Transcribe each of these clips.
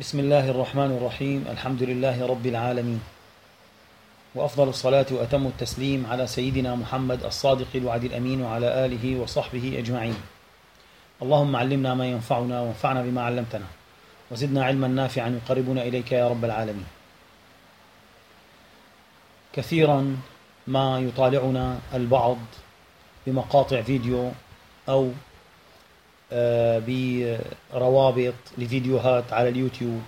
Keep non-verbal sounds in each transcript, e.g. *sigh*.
بسم الله الرحمن الرحيم الحمد لله رب العالمين وافضل الصلاه واتم التسليم على سيدنا محمد الصادق الوعد الامين وعلى اله وصحبه اجمعين اللهم علمنا ما ينفعنا وانفعنا بما علمتنا وزدنا علما نافعا يقربنا اليك يا رب العالمين كثيرا ما يطالعنا البعض بمقاطع فيديو آه، بروابط لفيديوهات على اليوتيوب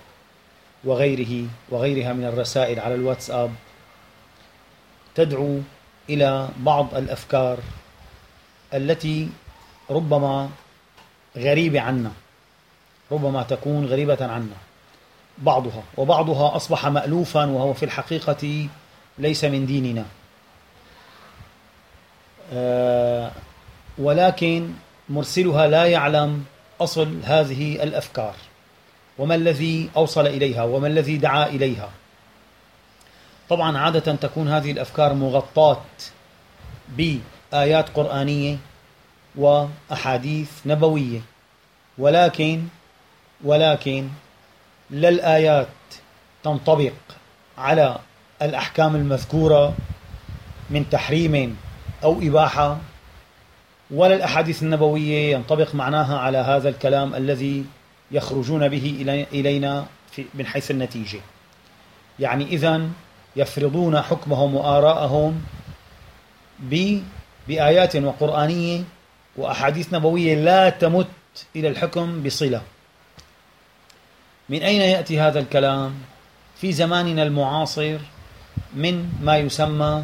وغيره وغيرها من الرسائل على الواتساب. تدعو إلى بعض الأفكار التي ربما غريبة عنا ربما تكون غريبة عنا. بعضها وبعضها أصبح مالوفا وهو في الحقيقة ليس من ديننا. آه، ولكن مرسلها لا يعلم أصل هذه الأفكار. وما الذي أوصل إليها؟ وما الذي دعا إليها؟ طبعا عادة تكون هذه الأفكار مغطاة بآيات قرآنية وأحاديث نبوية. ولكن ولكن لا الايات تنطبق على الأحكام المذكورة من تحريم أو إباحة ولا الأحاديث النبوية ينطبق معناها على هذا الكلام الذي يخرجون به إلينا من حيث النتيجة. يعني إذا يفرضون حكمهم وآراءهم بآيات وقرآنية وأحاديث نبوية لا تمت إلى الحكم بصلة. من أين يأتي هذا الكلام؟ في زماننا المعاصر من ما يسمى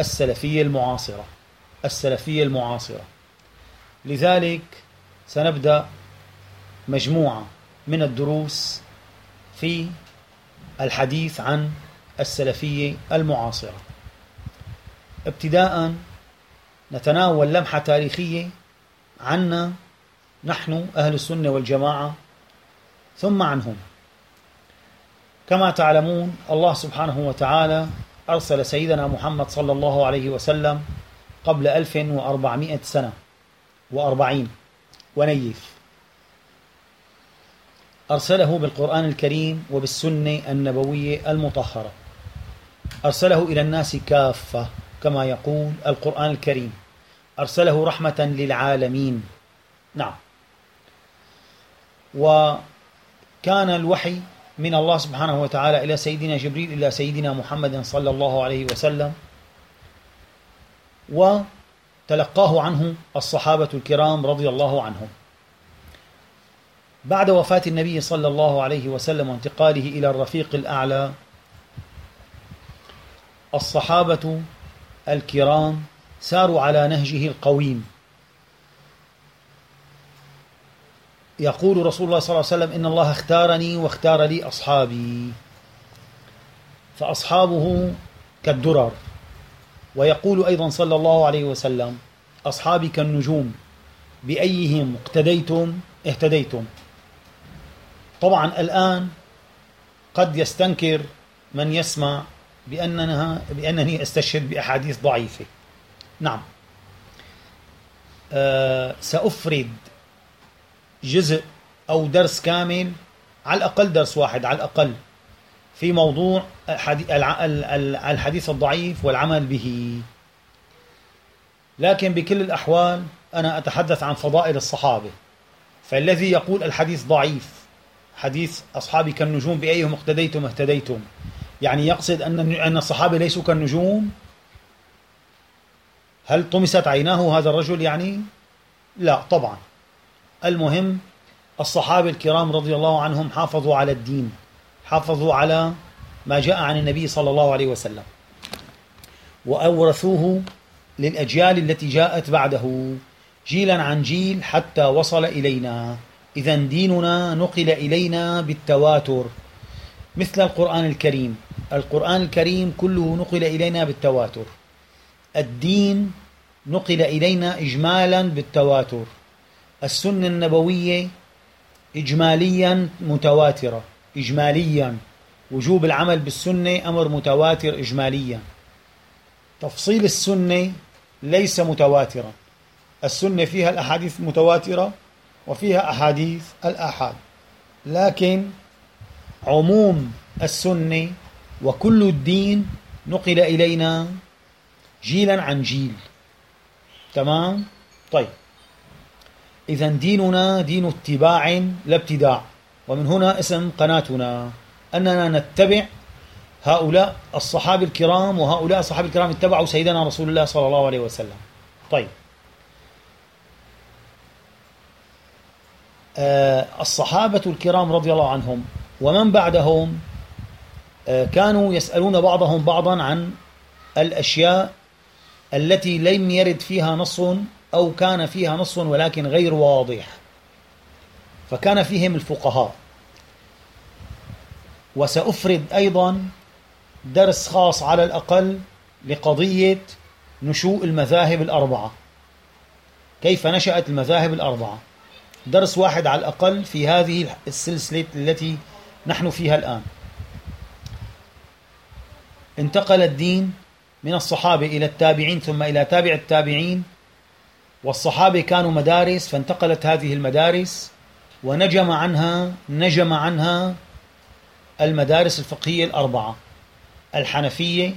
السلفية المعاصرة. السلفية المعاصرة. لذلك سنبدأ مجموعة من الدروس في الحديث عن السلفية المعاصرة. ابتداء نتناول لمحة تاريخية عنا نحن أهل السنة والجماعة ثم عنهم. كما تعلمون الله سبحانه وتعالى أرسل سيدنا محمد صلى الله عليه وسلم قبل 1400 سنة وأربعين ونيف. أرسله بالقرآن الكريم وبالسنة النبوية المطهرة. أرسله إلى الناس كافة كما يقول القرآن الكريم. أرسله رحمة للعالمين. نعم. وكان الوحي من الله سبحانه وتعالى إلى سيدنا جبريل إلى سيدنا محمد صلى الله عليه وسلم. وتلقاه عنه الصحابة الكرام رضي الله عنهم. بعد وفاة النبي صلى الله عليه وسلم وانتقاله إلى الرفيق الأعلى الصحابة الكرام ساروا على نهجه القويم. يقول رسول الله صلى الله عليه وسلم إن الله اختارني واختار لي أصحابي فأصحابه كالدرر. ويقول أيضا صلى الله عليه وسلم أصحابي كالنجوم بأيهم اقتديتم اهتديتم. طبعا الآن قد يستنكر من يسمع بأنها بأنني أستشهد بأحاديث ضعيفة. نعم. أه سأفرد جزء أو درس كامل على الأقل درس واحد على الأقل. في موضوع الحديث الضعيف والعمل به. لكن بكل الأحوال أنا أتحدث عن فضائل الصحابة. فالذي يقول الحديث ضعيف حديث أصحابي كالنجوم بأيهم اقتديتم اهتديتم يعني يقصد أن أن الصحابة ليسوا كالنجوم؟ هل طمست عيناه هذا الرجل يعني؟ لا طبعا. المهم الصحابة الكرام رضي الله عنهم حافظوا على الدين. حافظوا على ما جاء عن النبي صلى الله عليه وسلم. وأورثوه للأجيال التي جاءت بعده. جيلا عن جيل حتى وصل إلينا. إذا ديننا نقل إلينا بالتواتر. مثل القرآن الكريم. القرآن الكريم كله نقل إلينا بالتواتر. الدين نقل إلينا إجمالا بالتواتر. السنة النبوية إجماليا متواترة. إجماليا. وجوب العمل بالسنة أمر متواتر إجماليا. تفصيل السنة ليس متواترا. السنة فيها الأحاديث المتواترة وفيها أحاديث الآحاد. لكن عموم السنة وكل الدين نقل إلينا جيلا عن جيل. تمام؟ طيب. إذا ديننا دين اتباع لا ابتداع. ومن هنا اسم قناتنا. أننا نتبع هؤلاء الصحابة الكرام وهؤلاء الصحابة الكرام اتبعوا سيدنا رسول الله صلى الله عليه وسلم. طيب. آه الصحابة الكرام رضي الله عنهم ومن بعدهم آه كانوا يسألون بعضهم بعضا عن الأشياء التي لم يرد فيها نص أو كان فيها نص ولكن غير واضح. فكان فيهم الفقهاء. وسأفرد أيضا درس خاص على الأقل لقضية نشوء المذاهب الأربعة. كيف نشأت المذاهب الأربعة؟ درس واحد على الأقل في هذه السلسلة التي نحن فيها الآن. انتقل الدين من الصحابة إلى التابعين ثم إلى تابع التابعين والصحابة كانوا مدارس فانتقلت هذه المدارس ونجم عنها نجم عنها المدارس الفقهية الأربعة الحنفية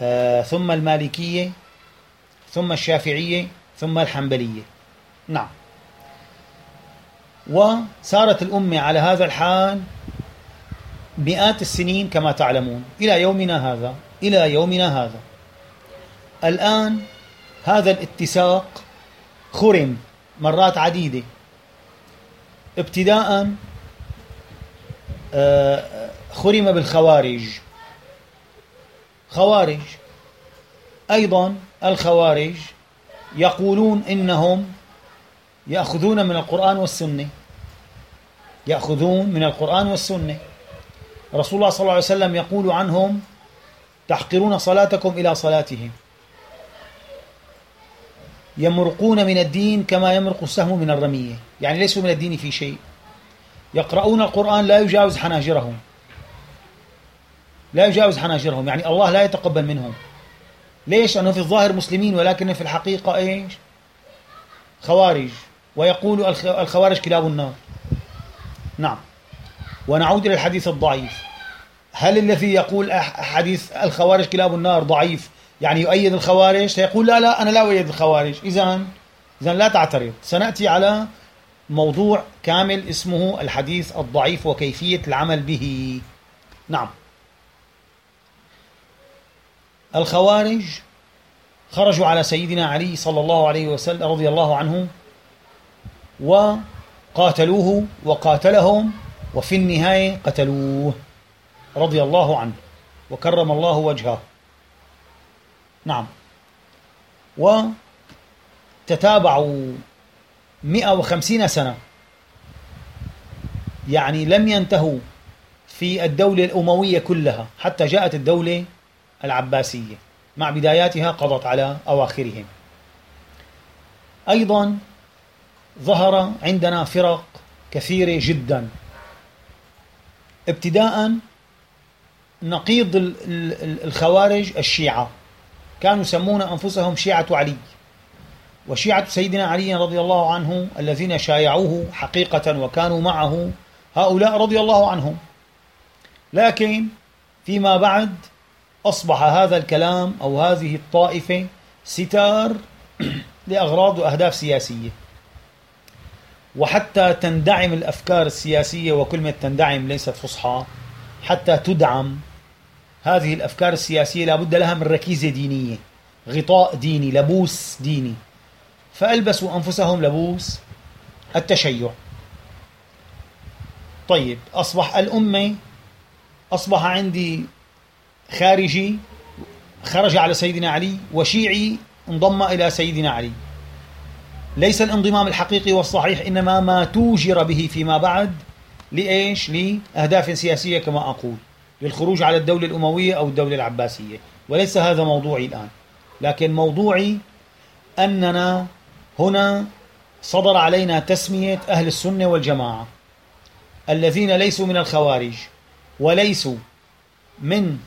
آه ثم المالكية ثم الشافعية ثم الحنبلية. نعم. وسارت الأمة على هذا الحال مئات السنين كما تعلمون. إلى يومنا هذا إلى يومنا هذا. الآن هذا الاتساق خرم مرات عديدة. ابتداء آه، خرم بالخوارج. خوارج. أيضا الخوارج يقولون إنهم يأخذون من القرآن والسنة. يأخذون من القرآن والسنة. رسول الله صلى الله عليه وسلم يقول عنهم تحقرون صلاتكم إلى صلاتهم. يمرقون من الدين كما يمرق السهم من الرمية. يعني ليسوا من الدين في شيء. يقرؤون القرآن لا يجاوز حناجرهم. لا يجاوز حناجرهم. يعني الله لا يتقبل منهم. ليش؟ لأنه في الظاهر مسلمين ولكن في الحقيقة إيش؟ خوارج. ويقول الخوارج كلاب النار. نعم. ونعود إلى الحديث الضعيف. هل الذي يقول حديث الخوارج كلاب النار ضعيف يعني يؤيد الخوارج سيقول لا لا أنا لا أؤيد الخوارج. إذا إذا لا تعترض. سنأتي على موضوع كامل اسمه الحديث الضعيف وكيفية العمل به. نعم. الخوارج خرجوا على سيدنا علي صلى الله عليه وسلم رضي الله عنه وقاتلوه وقاتلهم وفي النهاية قتلوه رضي الله عنه وكرم الله وجهه. نعم. وتتابعوا 150 سنة. يعني لم ينتهوا في الدولة الأموية كلها حتى جاءت الدولة العباسية. مع بداياتها قضت على أواخرهم. أيضا ظهر عندنا فرق كثيرة جدا. ابتداء نقيض الخوارج الشيعة. كانوا يسمون أنفسهم شيعة علي. وشيعة سيدنا علي رضي الله عنه الذين شايعوه حقيقة وكانوا معه هؤلاء رضي الله عنهم. لكن فيما بعد أصبح هذا الكلام أو هذه الطائفة ستار *clears throat* لأغراض وأهداف سياسية. وحتى تندعم الأفكار السياسية وكلمة تندعم ليست فصحى حتى تدعم هذه الأفكار السياسية لابد لها من ركيزة دينية غطاء ديني لبوس ديني. فألبسوا أنفسهم لبوس التشيع. طيب أصبح الأمة أصبح عندي خارجي خرج على سيدنا علي وشيعي انضم إلى سيدنا علي. ليس الانضمام الحقيقي والصحيح إنما ما توجر به فيما بعد لإيش؟ لأهداف سياسية كما أقول. للخروج على الدولة الأموية أو الدولة العباسية. وليس هذا موضوعي الآن. لكن موضوعي أننا هنا صدر علينا تسمية أهل السنة والجماعة. الذين ليسوا من الخوارج وليسوا من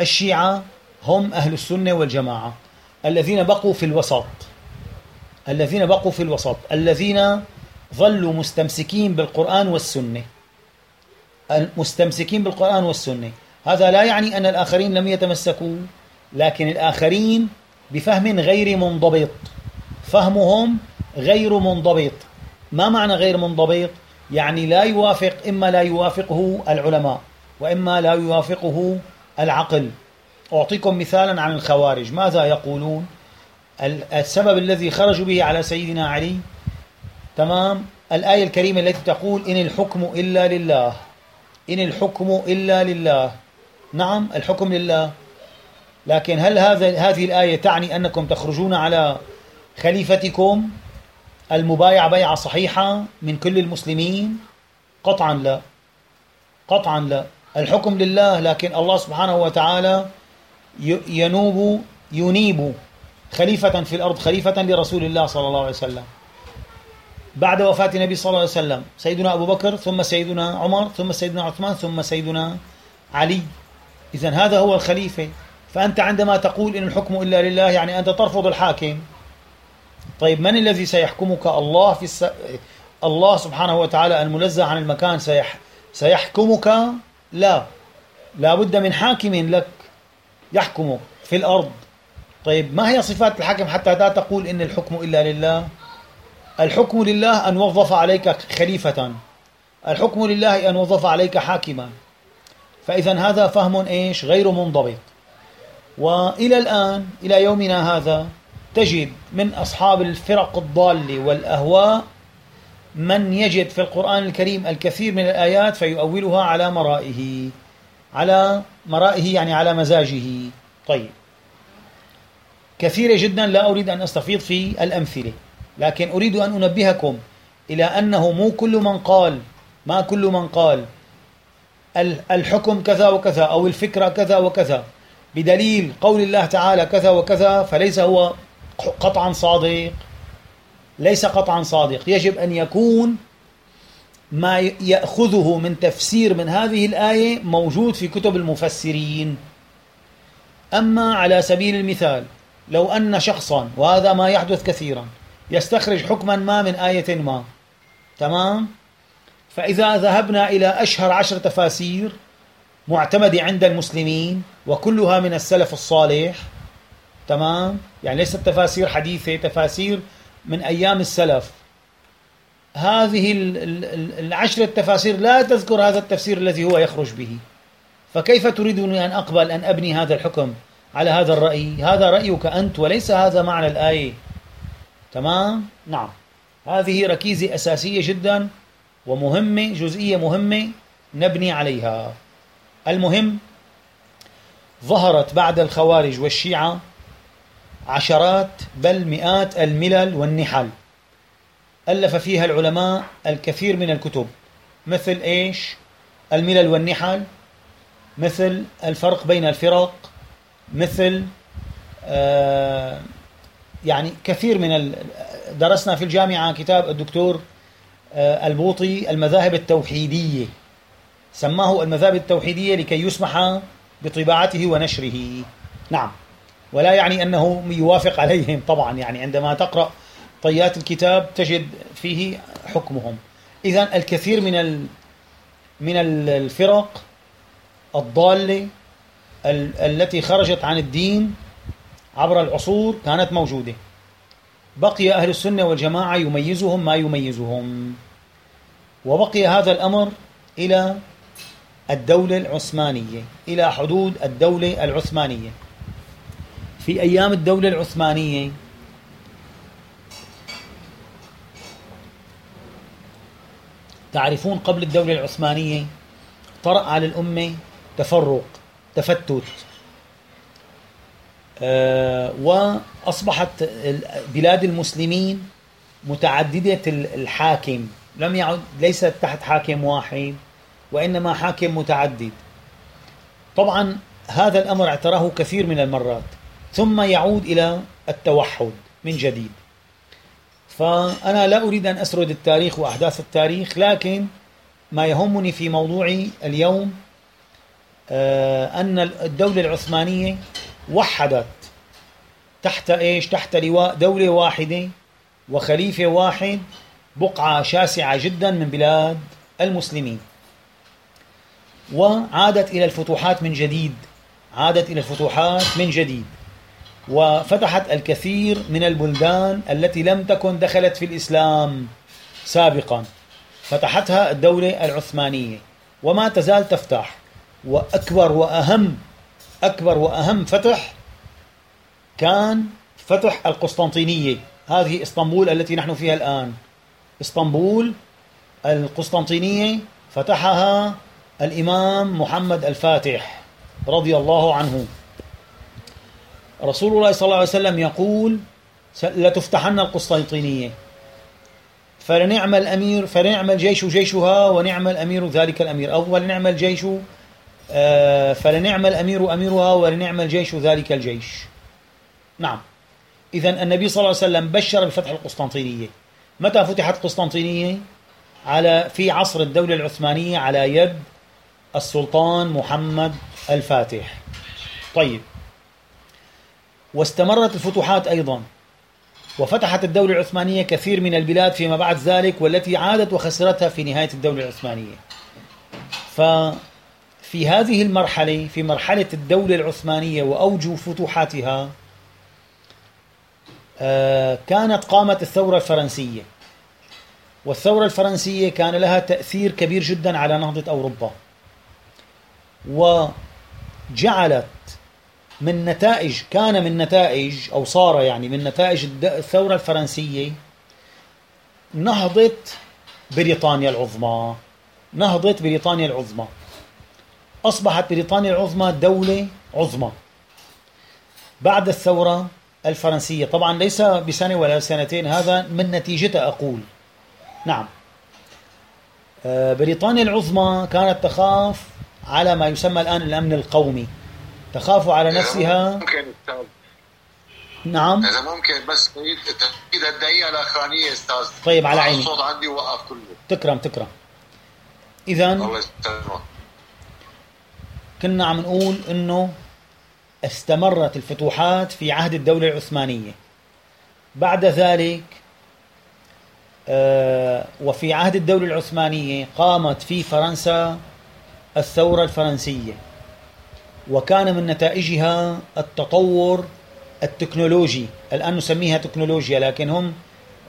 الشيعة هم أهل السنة والجماعة. الذين بقوا في الوسط. الذين بقوا في الوسط. الذين ظلوا مستمسكين بالقرآن والسنة. مستمسكين بالقرآن والسنة. هذا لا يعني أن الآخرين لم يتمسكوا لكن الآخرين بفهم غير منضبط. فهمهم غير منضبط. ما معنى غير منضبط؟ يعني لا يوافق إما لا يوافقه العلماء وإما لا يوافقه العقل. أعطيكم مثالا عن الخوارج. ماذا يقولون؟ السبب الذي خرجوا به على سيدنا علي؟ تمام؟ الآية الكريمة التي تقول إن الحكم إلا لله. إن الحكم إلا لله. نعم الحكم لله. لكن هل هذا هذه الآية تعني أنكم تخرجون على خليفتكم المبايع بيعة صحيحة من كل المسلمين؟ قطعا لا. قطعا لا. الحكم لله لكن الله سبحانه وتعالى ينوب ينيب خليفة في الأرض خليفة لرسول الله صلى الله عليه وسلم. بعد وفاة النبي صلى الله عليه وسلم. سيدنا أبو بكر ثم سيدنا عمر ثم سيدنا عثمان ثم سيدنا علي. إذا هذا هو الخليفة. فأنت عندما تقول إن الحكم إلا لله يعني أنت ترفض الحاكم. طيب من الذي سيحكمك؟ الله في الس... الله سبحانه وتعالى المنزه عن المكان سيح... سيحكمك؟ لا. لا بد من حاكم لك يحكمك في الأرض. طيب ما هي صفات الحاكم حتى لا تقول إن الحكم إلا لله؟ الحكم لله أن وظف عليك خليفة. الحكم لله أن وظف عليك حاكما. فإذا هذا فهم إيش؟ غير منضبط. وإلى الآن إلى يومنا هذا تجد من أصحاب الفرق الضالة والأهواء من يجد في القرآن الكريم الكثير من الآيات فيؤولها على مرائه. على مرائه يعني على مزاجه. طيب. كثيرة جدا لا أريد أن أستفيض في الأمثلة. لكن أريد أن أنبهكم إلى أنه مو كل من قال ما كل من قال الحكم كذا وكذا أو الفكرة كذا وكذا. بدليل قول الله تعالى كذا وكذا فليس هو قطعا صادق. ليس قطعا صادق. يجب أن يكون ما يأخذه من تفسير من هذه الآية موجود في كتب المفسرين. أما على سبيل المثال لو أن شخصا وهذا ما يحدث كثيرا يستخرج حكما ما من آية ما. تمام؟ فإذا ذهبنا إلى أشهر عشر تفاسير معتمدة عند المسلمين وكلها من السلف الصالح تمام؟ يعني ليست تفاسير حديثة تفاسير من أيام السلف. هذه العشر التفاسير لا تذكر هذا التفسير الذي هو يخرج به. فكيف تريدني أن أقبل أن أبني هذا الحكم على هذا الرأي؟ هذا رأيك أنت وليس هذا معنى الآية. تمام؟ نعم. هذه ركيزة أساسية جدا ومهمة جزئية مهمة نبني عليها. المهم ظهرت بعد الخوارج والشيعة عشرات بل مئات الملل والنحل. ألف فيها العلماء الكثير من الكتب مثل إيش؟ الملل والنحل مثل الفرق بين الفرق مثل آه يعني كثير من درسنا في الجامعة كتاب الدكتور آه البوطي المذاهب التوحيدية. سماه المذاهب التوحيدية لكي يسمح بطباعته ونشره. نعم. ولا يعني أنه يوافق عليهم طبعا. يعني عندما تقرأ طيات الكتاب تجد فيه حكمهم. إذا الكثير من من الفرق الضالة التي خرجت عن الدين عبر العصور كانت موجودة. بقي أهل السنة والجماعة يميزهم ما يميزهم. وبقي هذا الأمر إلى الدولة العثمانية إلى حدود الدولة العثمانية. في أيام الدولة العثمانية تعرفون قبل الدولة العثمانية طرأ على الأمة تفرق تفتت. آه وأصبحت بلاد المسلمين متعددة الحاكم. لم يعد ليست تحت حاكم واحد وإنما حاكم متعدد. طبعا هذا الأمر اعتراه كثير من المرات ثم يعود إلى التوحد من جديد. فأنا لا أريد أن أسرد التاريخ وأحداث التاريخ لكن ما يهمني في موضوعي اليوم آه، أن الدولة العثمانية وحدت تحت إيش؟ تحت لواء دولة واحدة وخليفة واحد بقعة شاسعة جدا من بلاد المسلمين. وعادت إلى الفتوحات من جديد. عادت إلى الفتوحات من جديد. وفتحت الكثير من البلدان التي لم تكن دخلت في الإسلام سابقا. فتحتها الدولة العثمانية. وما تزال تفتح. وأكبر وأهم أكبر وأهم فتح كان فتح القسطنطينية. هذه إسطنبول التي نحن فيها الآن. إسطنبول القسطنطينية فتحها الإمام محمد الفاتح رضي الله عنه. رسول الله صلى الله عليه وسلم يقول لتفتحن القسطنطينية. فلنعم الأمير فلنعم الجيش جيشها ونعم الأمير ذلك الأمير. أو ولنعم الجيش فلنعم الأمير أميرها ولنعم الجيش ذلك الجيش. نعم. إذا النبي صلى الله عليه وسلم بشر بفتح القسطنطينية. متى فتحت قسطنطينية؟ على في عصر الدولة العثمانية على يد السلطان محمد الفاتح. طيب. واستمرت الفتوحات أيضا. وفتحت الدولة العثمانية كثير من البلاد فيما بعد ذلك والتي عادت وخسرتها في نهاية الدولة العثمانية. ففي هذه المرحلة في مرحلة الدولة العثمانية وأوج فتوحاتها آه، كانت قامت الثورة الفرنسية. والثورة الفرنسية كان لها تأثير كبير جدا على نهضة أوروبا. وجعلت من نتائج كان من نتائج أو صار يعني من نتائج الثورة الفرنسية نهضة بريطانيا العظمى. نهضة بريطانيا العظمى. أصبحت بريطانيا العظمى دولة عظمى. بعد الثورة الفرنسية. طبعا ليس بسنة ولا سنتين هذا من نتيجتها أقول. نعم. آه، بريطانيا العظمى كانت تخاف على ما يسمى الآن الأمن القومي. تخاف على نفسها. ممكن نعم. إذا ممكن بس تأكيد الدقيقة الأخرانية أستاذ. طيب على عيني. الصوت عندي وقف كله. تكرم تكرم. اذا الله يسلمك كنا عم نقول إنه استمرت الفتوحات في عهد الدولة العثمانية. بعد ذلك آه، وفي عهد الدولة العثمانية قامت في فرنسا الثورة الفرنسية وكان من نتائجها التطور التكنولوجي. الآن نسميها تكنولوجيا لكن هم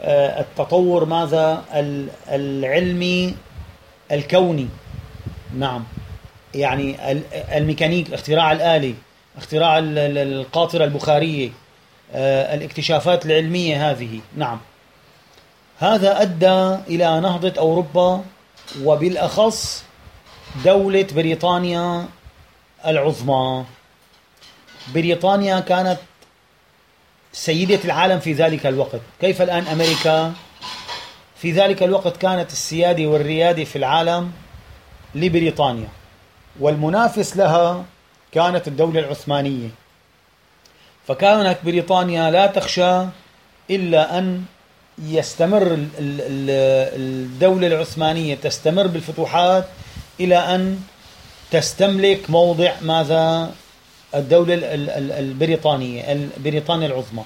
آه، التطور ماذا؟ العلمي الكوني. نعم. يعني الميكانيك اختراع الآلي اختراع القاطرة البخارية آه، الاكتشافات العلمية هذه. نعم. هذا أدى إلى نهضة أوروبا وبالأخص دولة بريطانيا العظمى. بريطانيا كانت سيدة العالم في ذلك الوقت. كيف الآن أمريكا؟ في ذلك الوقت كانت السيادة والريادة في العالم لبريطانيا. والمنافس لها كانت الدولة العثمانية. فكانت بريطانيا لا تخشى إلا أن يستمر الدولة العثمانية تستمر بالفتوحات إلى أن تستملك موضع ماذا؟ الدولة البريطانية بريطانيا العظمى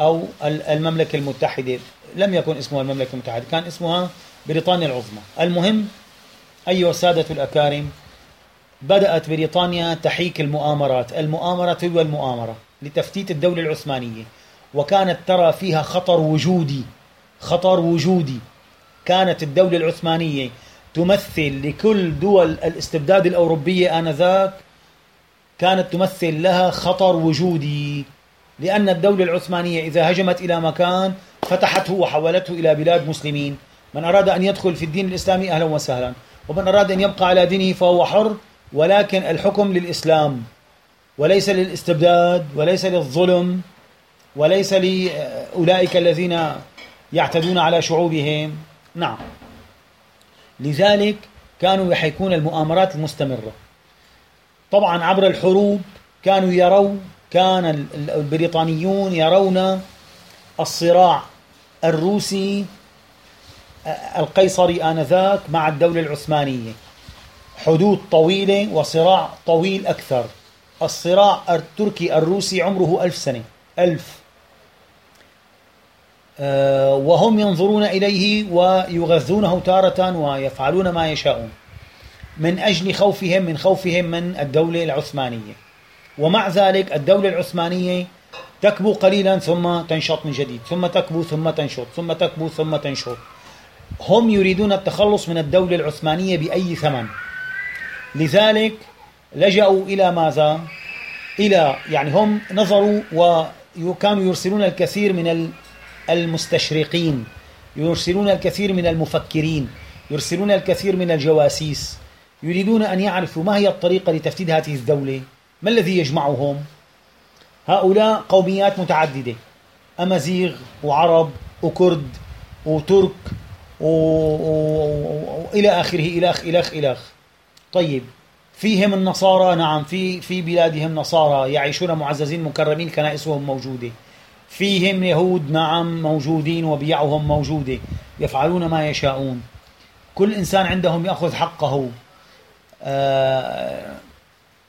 أو المملكة المتحدة. لم يكن اسمها المملكة المتحدة كان اسمها بريطانيا العظمى. المهم أيها السادة الأكارم بدأت بريطانيا تحيك المؤامرات المؤامرة تلو المؤامرة لتفتيت الدولة العثمانية. وكانت ترى فيها خطر وجودي خطر وجودي. كانت الدولة العثمانية تمثل لكل دول الاستبداد الأوروبية آنذاك كانت تمثل لها خطر وجودي. لأن الدولة العثمانية إذا هجمت إلى مكان فتحته وحولته إلى بلاد مسلمين. من أراد أن يدخل في الدين الإسلامي أهلا وسهلا. ومن أراد أن يبقى على دينه فهو حر ولكن الحكم للإسلام وليس للاستبداد وليس للظلم وليس لأولئك الذين يعتدون على شعوبهم. نعم. لذلك كانوا يحيكون المؤامرات المستمرة. طبعا عبر الحروب كانوا يروا كان البريطانيون يرون الصراع الروسي القيصري آنذاك مع الدولة العثمانية. حدود طويلة وصراع طويل أكثر. الصراع التركي الروسي عمره ألف سنة. ألف. آه، وهم ينظرون إليه ويغذونه تارة ويفعلون ما يشاءون. من أجل خوفهم من خوفهم من الدولة العثمانية. ومع ذلك الدولة العثمانية تكبو قليلا ثم تنشط من جديد. ثم تكبو ثم تنشط. ثم تكبو ثم تنشط. هم يريدون التخلص من الدولة العثمانية بأي ثمن. لذلك لجأوا إلى ماذا؟ إلى يعني هم نظروا وكانوا يرسلون الكثير من المستشرقين يرسلون الكثير من المفكرين يرسلون الكثير من الجواسيس يريدون أن يعرفوا ما هي الطريقة لتفتيت هذه الدولة. ما الذي يجمعهم؟ هؤلاء قوميات متعددة أمازيغ وعرب وكرد وترك وإلى آخره إلى إلى إلى طيب فيهم النصارى نعم في في بلادهم نصارى يعيشون معززين مكرمين كنائسهم موجودة. فيهم يهود نعم موجودين وبيعهم موجودة يفعلون ما يشاءون. كل إنسان عندهم يأخذ حقه. آه،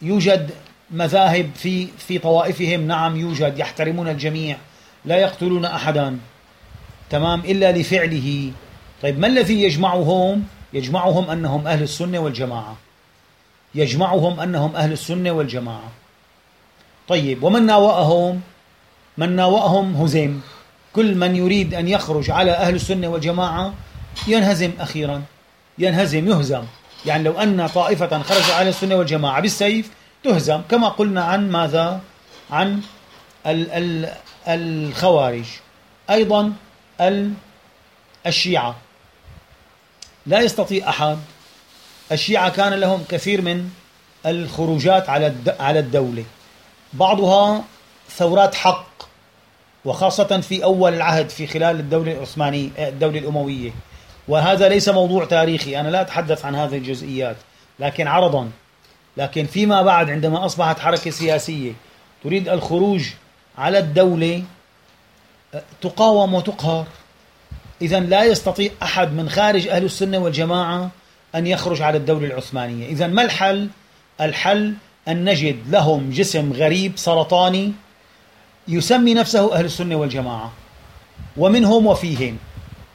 يوجد مذاهب في في طوائفهم نعم يوجد يحترمون الجميع لا يقتلون أحدا. تمام إلا لفعله. طيب ما الذي يجمعهم؟ يجمعهم أنهم أهل السنة والجماعة. يجمعهم أنهم أهل السنة والجماعة. طيب ومن ناوأهم؟ من ناوأهم هزم كل من يريد أن يخرج على أهل السنة والجماعة ينهزم أخيرا ينهزم يهزم. يعني لو أن طائفة خرج على السنة والجماعة بالسيف تهزم. كما قلنا عن ماذا؟ عن ال ال الخوارج. أيضا الشيعة. لا يستطيع أحد الشيعة كان لهم كثير من الخروجات على على الدولة. بعضها ثورات حق وخاصة في أول العهد في خلال الدولة العثمانية الدولة الأموية. وهذا ليس موضوع تاريخي أنا لا أتحدث عن هذه الجزئيات لكن عرضا. لكن فيما بعد عندما أصبحت حركة سياسية تريد الخروج على الدولة تقاوم وتقهر. إذا لا يستطيع أحد من خارج أهل السنة والجماعة أن يخرج على الدولة العثمانية. إذا ما الحل؟ الحل أن نجد لهم جسم غريب سرطاني يسمي نفسه أهل السنة والجماعة ومنهم وفيهم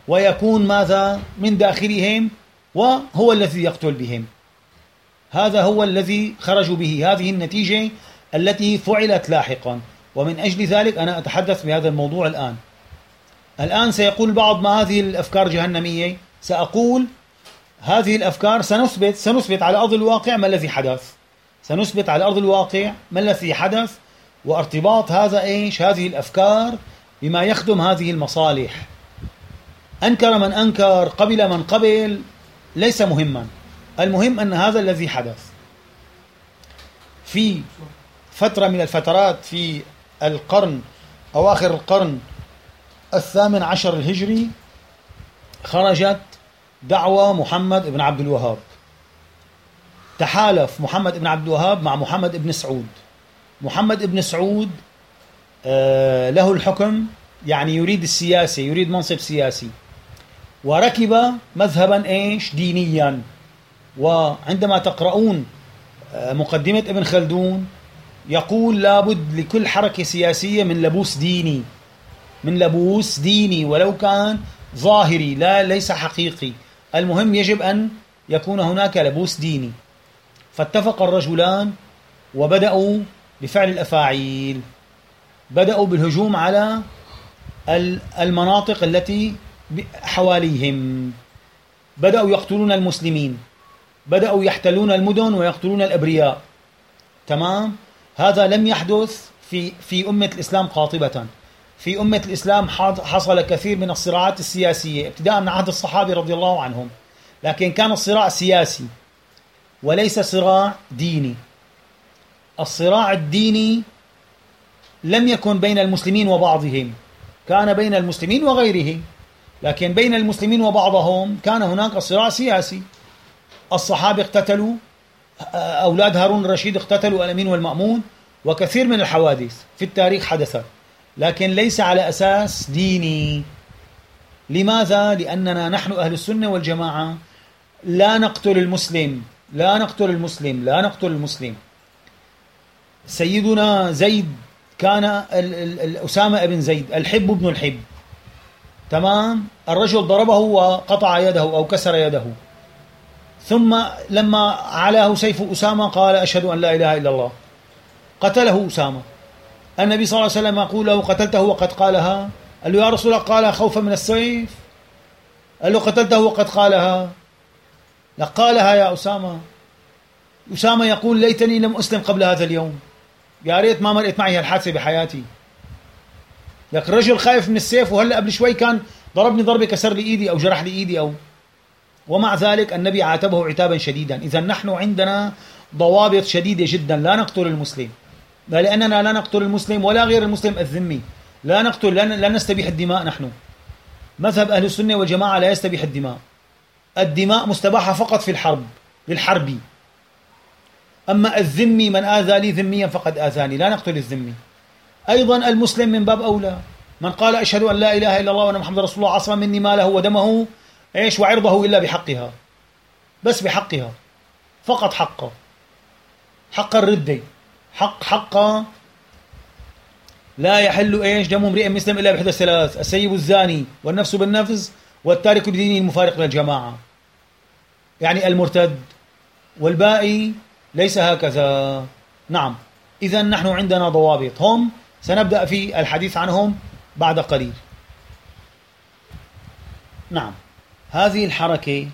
ويكون ماذا؟ من داخلهم وهو الذي يقتل بهم. هذا هو الذي خرجوا به. هذه النتيجة التي فعلت لاحقا. ومن أجل ذلك أنا أتحدث بهذا الموضوع الآن. الآن سيقول البعض ما هذه الأفكار جهنمية. سأقول هذه الأفكار سنثبت سنثبت على أرض الواقع ما الذي حدث. سنثبت على أرض الواقع ما الذي حدث وارتباط هذا إيش؟ هذه الأفكار بما يخدم هذه المصالح. أنكر من أنكر قبل من قبل ليس مهما. المهم أن هذا الذي حدث. في فترة من الفترات في القرن أواخر القرن الثامن عشر الهجري خرجت دعوة محمد بن عبد الوهاب. تحالف محمد بن عبد الوهاب مع محمد بن سعود. محمد بن سعود آه، له الحكم يعني يريد السياسة يريد منصب سياسي. وركب مذهبا إيش؟ دينيا. وعندما تقرؤون آه، مقدمة ابن خلدون يقول لابد لكل حركة سياسية من لبوس ديني. من لبوس ديني ولو كان ظاهري لا ليس حقيقي. المهم يجب أن يكون هناك لبوس ديني. فاتفق الرجلان وبدأوا بفعل الأفاعيل. بدأوا بالهجوم على المناطق التي حواليهم. بدأوا يقتلون المسلمين. بدأوا يحتلون المدن ويقتلون الأبرياء. تمام؟ هذا لم يحدث في في أمة الإسلام قاطبة. في أمة الإسلام حصل كثير من الصراعات السياسية ابتداء من عهد الصحابه رضي الله عنهم. لكن كان الصراع سياسي وليس صراع ديني. الصراع الديني لم يكن بين المسلمين وبعضهم. كان بين المسلمين وغيرهم. لكن بين المسلمين وبعضهم كان هناك صراع سياسي. الصحابة اقتتلوا أولاد هارون الرشيد اقتتلوا الأمين والمأمون وكثير من الحوادث في التاريخ حدثت. لكن ليس على أساس ديني. لماذا؟ لأننا نحن أهل السنة والجماعة. لا نقتل المسلم. لا نقتل المسلم. لا نقتل المسلم. سيدنا زيد كان أسامة بن زيد الحب ابن الحب. تمام؟ الرجل ضربه وقطع يده أو كسر يده. ثم لما علاه سيف أسامة قال أشهد أن لا إله إلا الله. قتله أسامة. النبي صلى الله عليه وسلم يقول له قتلته وقد قالها؟ قال له يا رسول الله قالها خوفا من السيف. قال له قتلته وقد قالها. قالها يا أسامة. أسامة يقول ليتني لم أسلم قبل هذا اليوم. يا ريت ما مرقت معي هالحادثة بحياتي. لك الرجل خايف من السيف وهلأ قبل شوي كان ضربني ضربة كسر لي إيدي أو جرح لي إيدي أو. ومع ذلك النبي عاتبه عتابا شديدا. إذا نحن عندنا ضوابط شديدة جدا لا نقتل المسلم. لأننا لا نقتل المسلم ولا غير المسلم الذمي. لا نقتل لا نستبيح الدماء نحن. مذهب أهل السنة والجماعة لا يستبيح الدماء. الدماء مستباحة فقط في الحرب للحرب أما الذمي من آذى لي ذميا فقد آذاني. لا نقتل الذمي. أيضا المسلم من باب أولى. من قال أشهد أن لا إله إلا الله وأن محمد رسول الله عصم مني ماله ودمه إيش؟ وعرضه إلا بحقها. بس بحقها. فقط حقه. حق الردة حق حق لا يحل إيش دم امرئ مسلم إلا بحدى الثلاث السيب الزاني والنفس بالنفس والتارك بدينه المفارق للجماعه يعني المرتد والباقي ليس هكذا. نعم. اذا نحن عندنا ضوابط. هم سنبدأ في الحديث عنهم بعد قليل. نعم. هذه الحركة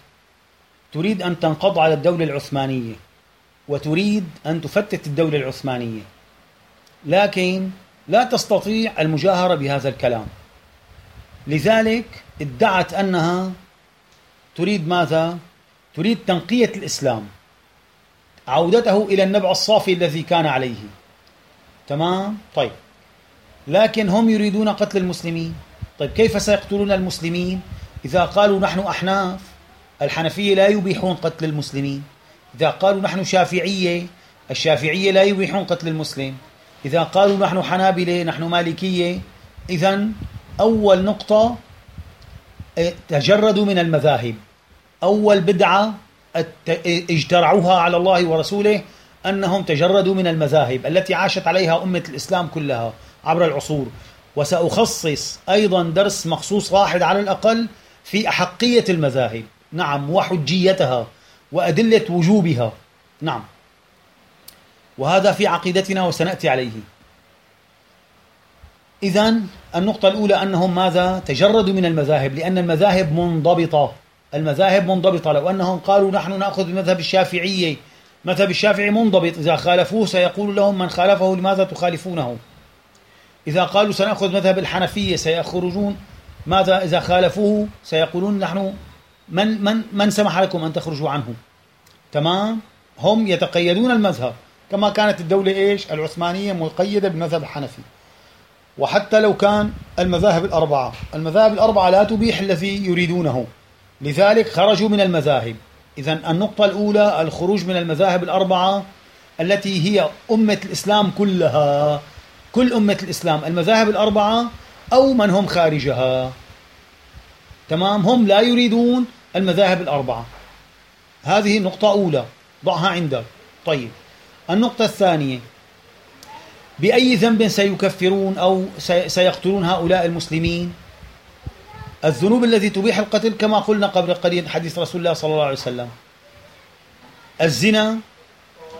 تريد أن تنقض على الدولة العثمانية. وتريد أن تفتت الدولة العثمانية. لكن لا تستطيع المجاهرة بهذا الكلام. لذلك ادعت أنها تريد ماذا؟ تريد تنقية الإسلام. عودته إلى النبع الصافي الذي كان عليه. تمام؟ طيب. لكن هم يريدون قتل المسلمين. طيب كيف سيقتلون المسلمين؟ إذا قالوا نحن أحناف الحنفية لا يبيحون قتل المسلمين. إذا قالوا نحن شافعية الشافعية لا يبيحون قتل المسلم. إذا قالوا نحن حنابلة نحن مالكية إذا أول نقطة إيه، تجردوا من المذاهب. أول بدعة اجترعوها على الله ورسوله أنهم تجردوا من المذاهب التي عاشت عليها أمة الإسلام كلها عبر العصور. وسأخصص أيضا درس مخصوص واحد على الأقل في أحقية المذاهب. نعم وحجيتها. وأدلة وجوبها. نعم. وهذا في عقيدتنا وسنأتي عليه. إذا النقطة الأولى أنهم ماذا؟ تجردوا من المذاهب لأن المذاهب منضبطة. المذاهب منضبطة. لو أنهم قالوا نحن نأخذ بمذهب الشافعية مذهب الشافعي منضبط. إذا خالفوه سيقول لهم من خالفه لماذا تخالفونه؟ إذا قالوا سنأخذ مذهب الحنفية سيخرجون. ماذا؟ إذا خالفوه سيقولون نحن من من من سمح لكم أن تخرجوا عنه تمام؟ هم يتقيدون المذهب. كما كانت الدولة إيش؟ العثمانية مقيدة بالمذهب الحنفي. وحتى لو كان المذاهب الأربعة. المذاهب الأربعة لا تبيح الذي يريدونه. لذلك خرجوا من المذاهب. إذا النقطة الأولى الخروج من المذاهب الأربعة التي هي أمة الإسلام كلها. كل أمة الإسلام. المذاهب الأربعة أو من هم خارجها. تمام؟ هم لا يريدون المذاهب الأربعة. هذه نقطة أولى ضعها عندك طيب النقطة الثانية بأي ذنب سيكفرون أو سيقتلون هؤلاء المسلمين؟ الذنوب التي تبيح القتل كما قلنا قبل قليل حديث رسول الله صلى الله عليه وسلم. الزنا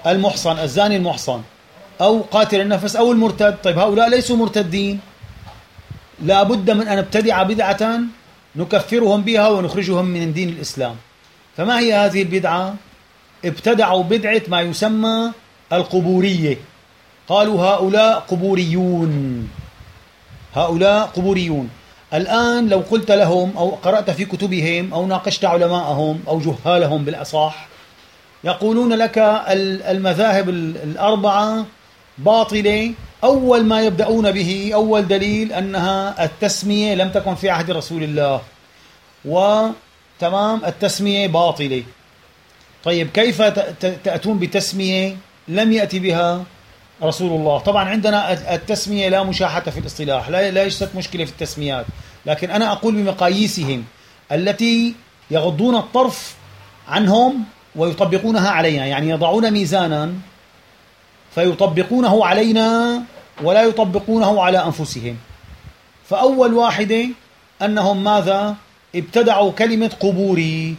المحصن الزاني المحصن أو قاتل النفس أو المرتد. طيب هؤلاء ليسوا مرتدين. لا بد من أن نبتدع بدعة نكفرهم بها ونخرجهم من دين الإسلام. فما هي هذه البدعة؟ ابتدعوا بدعة ما يسمى القبورية. قالوا هؤلاء قبوريون. هؤلاء قبوريون. الآن لو قلت لهم أو قرأت في كتبهم أو ناقشت علماءهم أو جهالهم بالأصح يقولون لك المذاهب الأربعة باطلة. أول ما يبدأون به أول دليل أنها التسمية لم تكن في عهد رسول الله. وتمام التسمية باطلة. طيب كيف تأتون بتسمية لم يأتي بها رسول الله؟ طبعا عندنا التسمية لا مشاحة في الاصطلاح لا ليست مشكلة في التسميات. لكن أنا أقول بمقاييسهم التي يغضون الطرف عنهم ويطبقونها علينا. يعني يضعون ميزانا فيطبقونه علينا ولا يطبقونه على أنفسهم. فأول واحدة أنهم ماذا؟ ابتدعوا كلمة قبوري.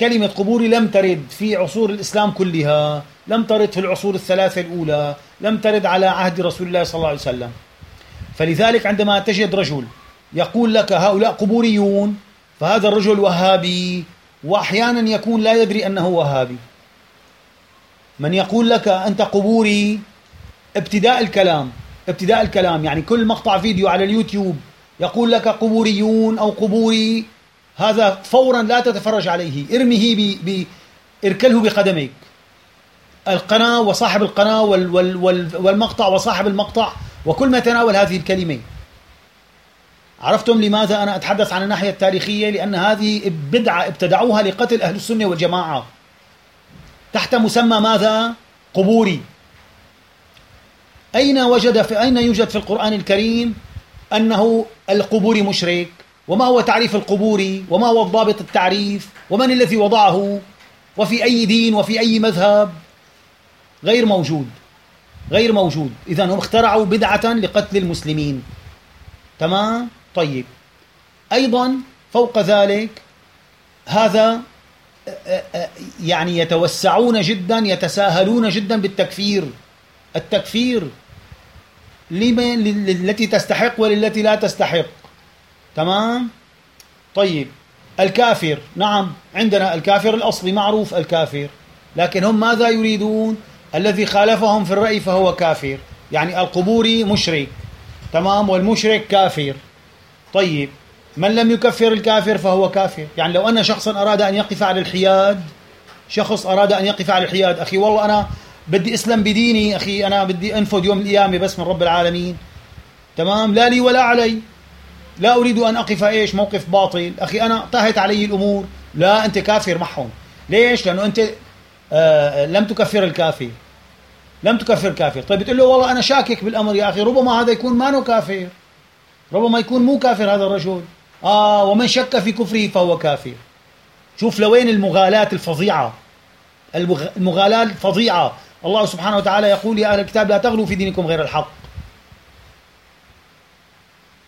كلمة قبوري لم ترد في عصور الإسلام كلها لم ترد في العصور الثلاثة الأولى لم ترد على عهد رسول الله صلى الله عليه وسلم. فلذلك عندما تجد رجل يقول لك هؤلاء قبوريون فهذا الرجل وهابي وأحيانا يكون لا يدري أنه وهابي. من يقول لك أنت قبوري ابتداء الكلام ابتداء الكلام يعني كل مقطع فيديو على اليوتيوب يقول لك قبوريون أو قبوري هذا فورا لا تتفرج عليه ارمه ب... ب... اركله بقدميك. القناة وصاحب القناة وال... وال... وال... والمقطع وصاحب المقطع وكل ما يتناول هذه الكلمة. عرفتم لماذا أنا أتحدث عن الناحية التاريخية؟ لأن هذه بدعة ابتدعوها لقتل أهل السنة والجماعة. تحت مسمى ماذا؟ قبوري. أين وجد في أين يوجد في القرآن الكريم أنه القبور مشرك؟ وما هو تعريف القبور؟ وما هو ضابط التعريف؟ ومن الذي وضعه؟ وفي أي دين؟ وفي أي مذهب؟ غير موجود. غير موجود. إذا هم اخترعوا بدعة لقتل المسلمين. تمام؟ طيب. أيضا فوق ذلك هذا يعني يتوسعون جدا يتساهلون جدا بالتكفير. التكفير لمن للتي تستحق وللتي لا تستحق. تمام؟ طيب. الكافر نعم. عندنا الكافر الأصلي معروف الكافر. لكن هم ماذا يريدون؟ الذي خالفهم في الرأي فهو كافر. يعني القبوري مشرك. تمام؟ والمشرك كافر. طيب. من لم يكفر الكافر فهو كافر. يعني لو أن شخصا أراد أن يقف على الحياد شخص أراد أن يقف على الحياد أخي والله أنا بدي أسلم بديني أخي أنا بدي أنفذ يوم القيامة بس من رب العالمين. تمام؟ لا لي ولا علي. لا أريد أن أقف إيش؟ موقف باطل. أخي أنا طهت علي الأمور. لا أنت كافر معهم. ليش؟ لأنه أنت آه لم تكفر الكافر. لم تكفر كافر طيب بتقول له والله أنا شاكك بالأمر يا أخي ربما هذا يكون ما كافر. ربما يكون مو كافر هذا الرجل. آه ومن شك في كفره فهو كافر. شوف لوين المغالاة الفظيعة. المغالاة الفظيعة. الله سبحانه وتعالى يقول يا أهل الكتاب لا تغلوا في دينكم غير الحق.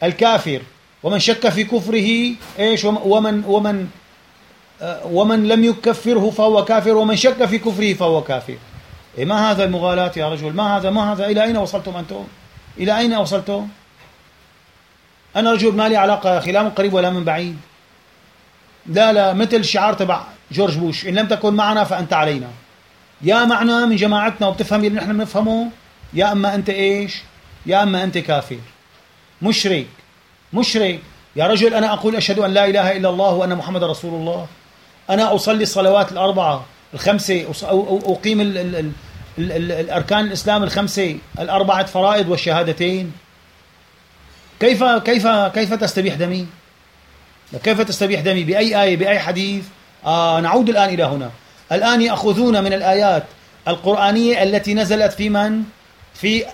الكافر. ومن شك في كفره إيش؟ ومن ومن آه، ومن لم يكفره فهو كافر. ومن شك في كفره فهو كافر. إيه ما هذا المغالاة يا رجل؟ ما هذا ما هذا؟ إلى أين وصلتم أنتم؟ إلى أين وصلتم؟ أنا رجل ما لي علاقة يا أخي لا من قريب ولا من بعيد. لا لا مثل الشعار تبع جورج بوش إن لم تكن معنا فأنت علينا. يا معنا من جماعتنا وبتفهم اللي نحن بنفهمه يا أما أنت إيش؟ يا أما أنت كافر. مشرك مشرك. يا رجل أنا أقول أشهد أن لا إله إلا الله وأن محمد رسول الله. أنا أصلي الصلوات الأربعة الخمسة أقيم ال ال ال ال ال الأركان الإسلام الخمسة الأربعة فرائض والشهادتين. كيف كيف كيف تستبيح دمي؟ كيف تستبيح دمي؟ بأي آية؟ بأي حديث؟ آه نعود الآن إلى هنا الآن يأخذون من الآيات القرآنية التي نزلت في من؟ في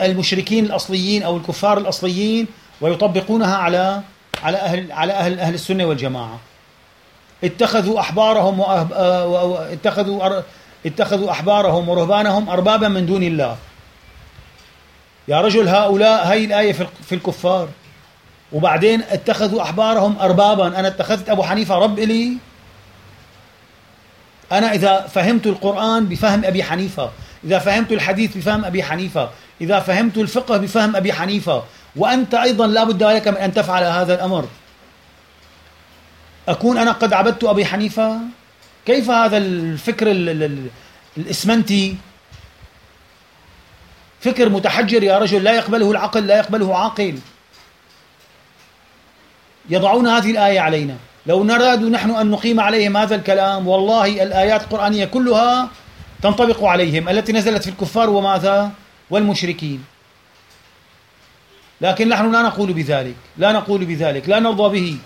المشركين الأصليين أو الكفار الأصليين ويطبقونها على على أهل على أهل أهل السنة والجماعة اتخذوا أحبارهم اتخذوا اتخذوا أحبارهم ورهبانهم أربابا من دون الله يا رجل هؤلاء هاي الآية في الكفار. وبعدين اتخذوا أحبارهم أربابا. أنا اتخذت أبو حنيفة رب إلي. أنا إذا فهمت القرآن بفهم أبي حنيفة. إذا فهمت الحديث بفهم أبي حنيفة. إذا فهمت الفقه بفهم أبي حنيفة. وأنت أيضا لا بد لك من أن تفعل هذا الأمر. أكون أنا قد عبدت أبي حنيفة؟ كيف هذا الفكر الإسمنتي؟ فكر متحجر يا رجل لا يقبله العقل لا يقبله عاقل. يضعون هذه الآية علينا. لو نراد نحن أن نقيم عليهم هذا الكلام والله الآيات القرآنية كلها تنطبق عليهم التي نزلت في الكفار وماذا؟ والمشركين. لكن نحن لا نقول بذلك لا نقول بذلك لا نرضى به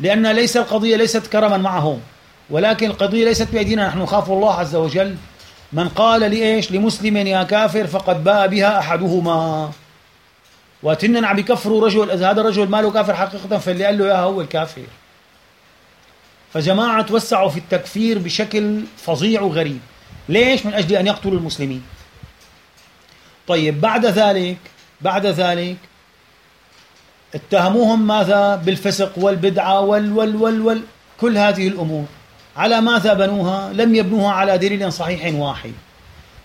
لأن ليس القضية ليست كرما معهم. ولكن القضية ليست بأيدينا نحن نخاف الله عز وجل من قال لإيش؟ لمسلم يا كافر فقد باء بها أحدهما. وتنن عم يكفروا رجل إذا هذا الرجل ماله كافر حقيقة فاللي قال له يا هو الكافر. فجماعة توسعوا في التكفير بشكل فظيع وغريب. ليش؟ من أجل أن يقتلوا المسلمين. طيب بعد ذلك بعد ذلك اتهموهم ماذا؟ بالفسق والبدعة وال وال وال وال كل هذه الأمور. على ماذا بنوها؟ لم يبنوها على دليل صحيح واحد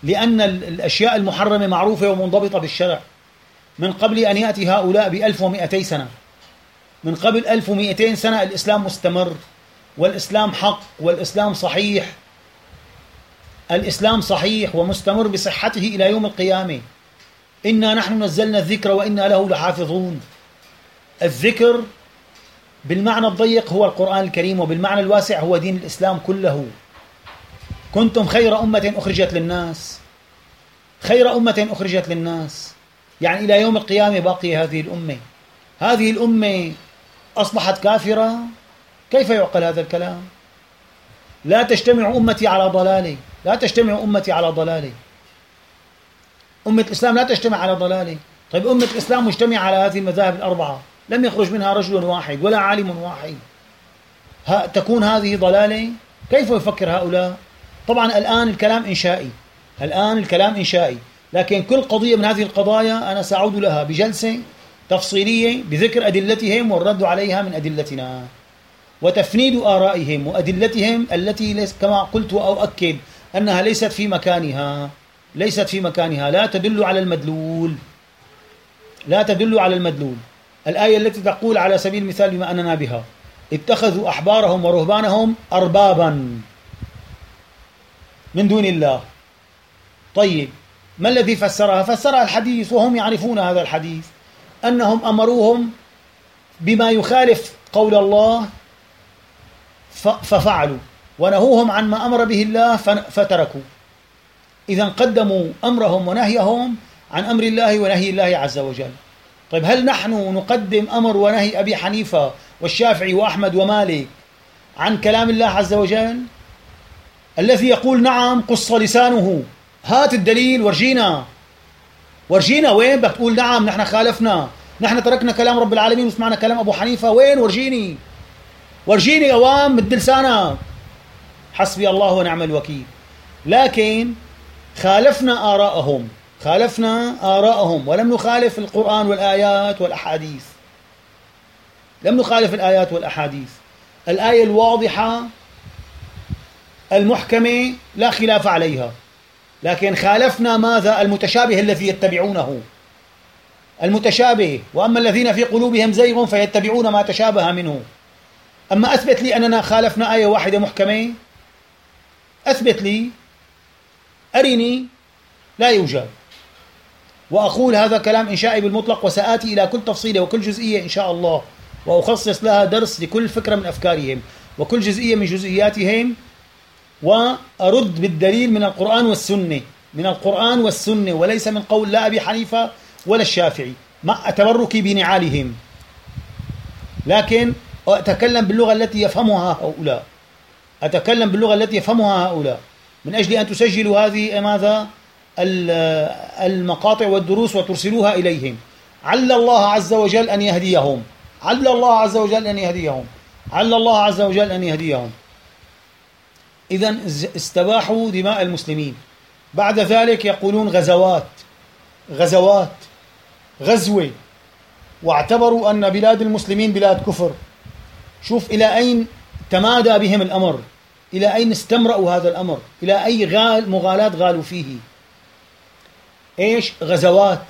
لأن الأشياء المحرمة معروفة ومنضبطة بالشرع. من قبل أن يأتي هؤلاء ب 1200 سنة. من قبل 1200 سنة الإسلام مستمر والإسلام حق والإسلام صحيح. الإسلام صحيح ومستمر بصحته إلى يوم القيامة. إنا نحن نزلنا الذكر وإنا له لحافظون. الذكر بالمعنى الضيق هو القرآن الكريم وبالمعنى الواسع هو دين الإسلام كله. كنتم خير أمة أخرجت للناس. خير أمة أخرجت للناس. يعني إلى يوم القيامة باقية هذه الأمة. هذه الأمة أصبحت كافرة. كيف يعقل هذا الكلام؟ لا تجتمع أمتي على ضلالة. لا تجتمع أمتي على ضلالة. أمة الإسلام لا تجتمع على ضلالة. طيب أمة الإسلام مجتمعة على هذه المذاهب الأربعة. لم يخرج منها رجل واحد ولا عالم واحد. ها تكون هذه ضلالة؟ كيف يفكر هؤلاء؟ طبعا الآن الكلام إنشائي. الآن الكلام إنشائي. لكن كل قضية من هذه القضايا أنا سأعود لها بجلسة تفصيلية بذكر أدلتهم والرد عليها من أدلتنا. وتفنيد آرائهم وأدلتهم التي كما قلت وأؤكد أنها ليست في مكانها. ليست في مكانها. لا تدل على المدلول. لا تدل على المدلول. الآية التي تقول على سبيل المثال بما أننا بها اتخذوا أحبارهم ورهبانهم أربابا. من دون الله. طيب ما الذي فسرها؟ فسرها الحديث وهم يعرفون هذا الحديث أنهم أمروهم بما يخالف قول الله ففعلوا ونهوهم عن ما أمر به الله فتركوا. إذا قدموا أمرهم ونهيهم عن أمر الله ونهي الله عز وجل. طيب هل نحن نقدم أمر ونهي أبي حنيفة والشافعي وأحمد ومالك عن كلام الله عز وجل؟ الذي يقول نعم قص لسانه. هات الدليل ورجينا. ورجينا وين؟ بدك تقول نعم نحن خالفنا. نحن تركنا كلام رب العالمين وسمعنا كلام أبو حنيفة. وين؟ ورجيني. ورجيني أوام مد لسانك حسبي الله ونعم الوكيل. لكن خالفنا آراءهم. خالفنا آراءهم ولم نخالف القرآن والآيات والأحاديث. لم نخالف الآيات والأحاديث. الآية الواضحة المحكمة لا خلاف عليها. لكن خالفنا ماذا؟ المتشابه الذي يتبعونه. المتشابه. وأما الذين في قلوبهم زيغ فيتبعون ما تشابه منه. أما أثبت لي أننا خالفنا آية واحدة محكمة؟ أثبت لي. أرني. لا يوجد. وأقول هذا كلام إنشائي بالمطلق وسآتي إلى كل تفصيلة وكل جزئية إن شاء الله وأخصص لها درس لكل فكرة من أفكارهم وكل جزئية من جزئياتهم وأرد بالدليل من القرآن والسنة من القرآن والسنة وليس من قول لا أبي حنيفة ولا الشافعي مع تبركي بنعالهم. لكن أتكلم باللغة التي يفهمها هؤلاء. أتكلم باللغة التي يفهمها هؤلاء. من أجل أن تسجلوا هذه ماذا؟ المقاطع والدروس وترسلوها إليهم. عل الله عز وجل أن يهديهم. عل الله عز وجل أن يهديهم. عل الله عز وجل أن يهديهم. إذا استباحوا دماء المسلمين. بعد ذلك يقولون غزوات غزوات غزوة. واعتبروا أن بلاد المسلمين بلاد كفر. شوف إلى أين تمادى بهم الأمر. إلى أين استمرأوا هذا الأمر. إلى أي غال مغالاة غالوا فيه. إيش؟ غزوات.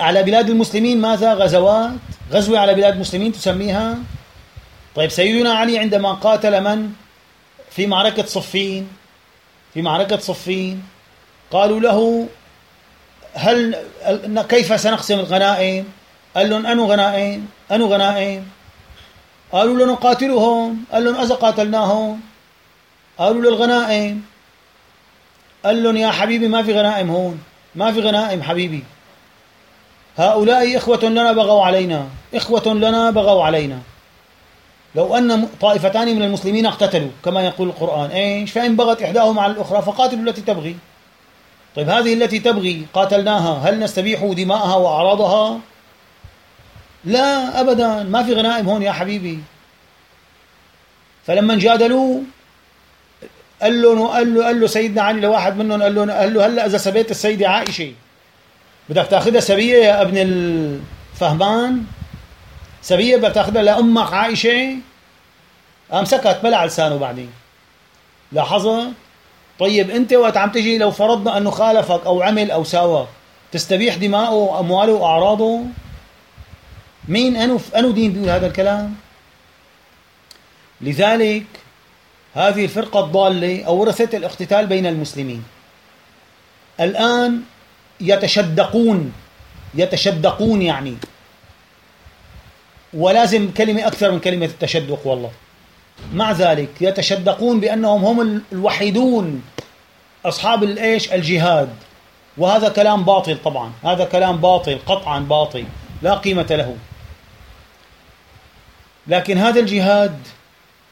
على بلاد المسلمين ماذا؟ غزوات. غزوة على بلاد المسلمين تسميها. طيب سيدنا علي عندما قاتل من؟ في معركة صفين. في معركة صفين. قالوا له هل كيف سنقسم الغنائم؟ قال لهم أنو غنائم؟ أنو غنائم؟ قالوا له نقاتلهم قال لهم إذا قاتلناهم؟ قالوا له الغنائم قال لهم يا حبيبي ما في غنائم هون. ما في غنائم حبيبي. هؤلاء إخوة لنا بغوا علينا. إخوة لنا بغوا علينا. لو أن طائفتان من المسلمين اقتتلوا كما يقول القرآن. إيش؟ فإن بغت إحداهما على الأخرى فقاتلوا التي تبغي. طيب هذه التي تبغي قاتلناها هل نستبيح دماءها وأعراضها؟ لا أبدا. ما في غنائم هون يا حبيبي. فلما جادلوه قال له قال له قال له سيدنا علي لواحد منهم قال له قال له هلا إذا سبيت السيدة عائشة. بدك تأخذها سبية يا ابن الفهمان؟ سبية بدك تأخذها لأمك عائشة؟ قام سكت بلع لسانه بعدين. لاحظت؟ طيب أنت وقت عم تجي لو فرضنا أنه خالفك أو عمل أو ساوى تستبيح دماءه وأمواله وأعراضه؟ مين انو أنو دين بيقول هذا الكلام؟ لذلك هذه الفرقة الضالة اورثت الاقتتال بين المسلمين. الآن يتشدقون يتشدقون يعني. ولازم كلمة أكثر من كلمة التشدق والله. مع ذلك يتشدقون بأنهم هم الوحيدون أصحاب الإيش؟ الجهاد. وهذا كلام باطل طبعا. هذا كلام باطل قطعا باطل. لا قيمة له. لكن هذا الجهاد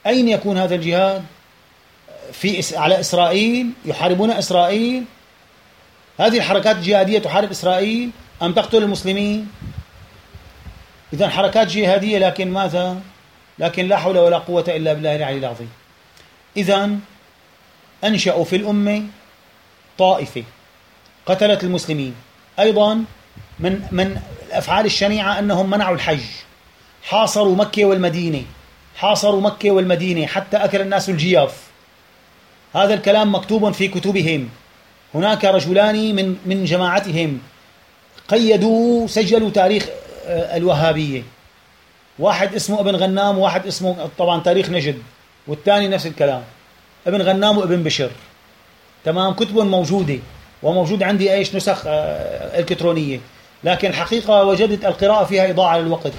أين يكون هذا الجهاد؟ في على إسرائيل؟ يحاربون إسرائيل؟ هذه الحركات الجهادية تحارب إسرائيل؟ أم تقتل المسلمين؟ إذا حركات جهادية لكن ماذا؟ لكن لا حول ولا قوة إلا بالله العلي العظيم. إذا أنشأوا في الأمة طائفة قتلت المسلمين. أيضا من من الأفعال الشنيعة أنهم منعوا الحج. حاصروا مكة والمدينة. حاصروا مكة والمدينة حتى أكل الناس الجياف. هذا الكلام مكتوب في كتبهم. هناك رجلان من من جماعتهم قيدوا سجلوا تاريخ آه، الوهابية. واحد اسمه ابن غنام وواحد اسمه طبعا تاريخ نجد والثاني نفس الكلام. ابن غنام وابن بشر. تمام؟ كتب موجودة وموجود عندي إيش؟ نسخ آه، إلكترونية. لكن الحقيقة وجدت القراءة فيها إضاعة للوقت.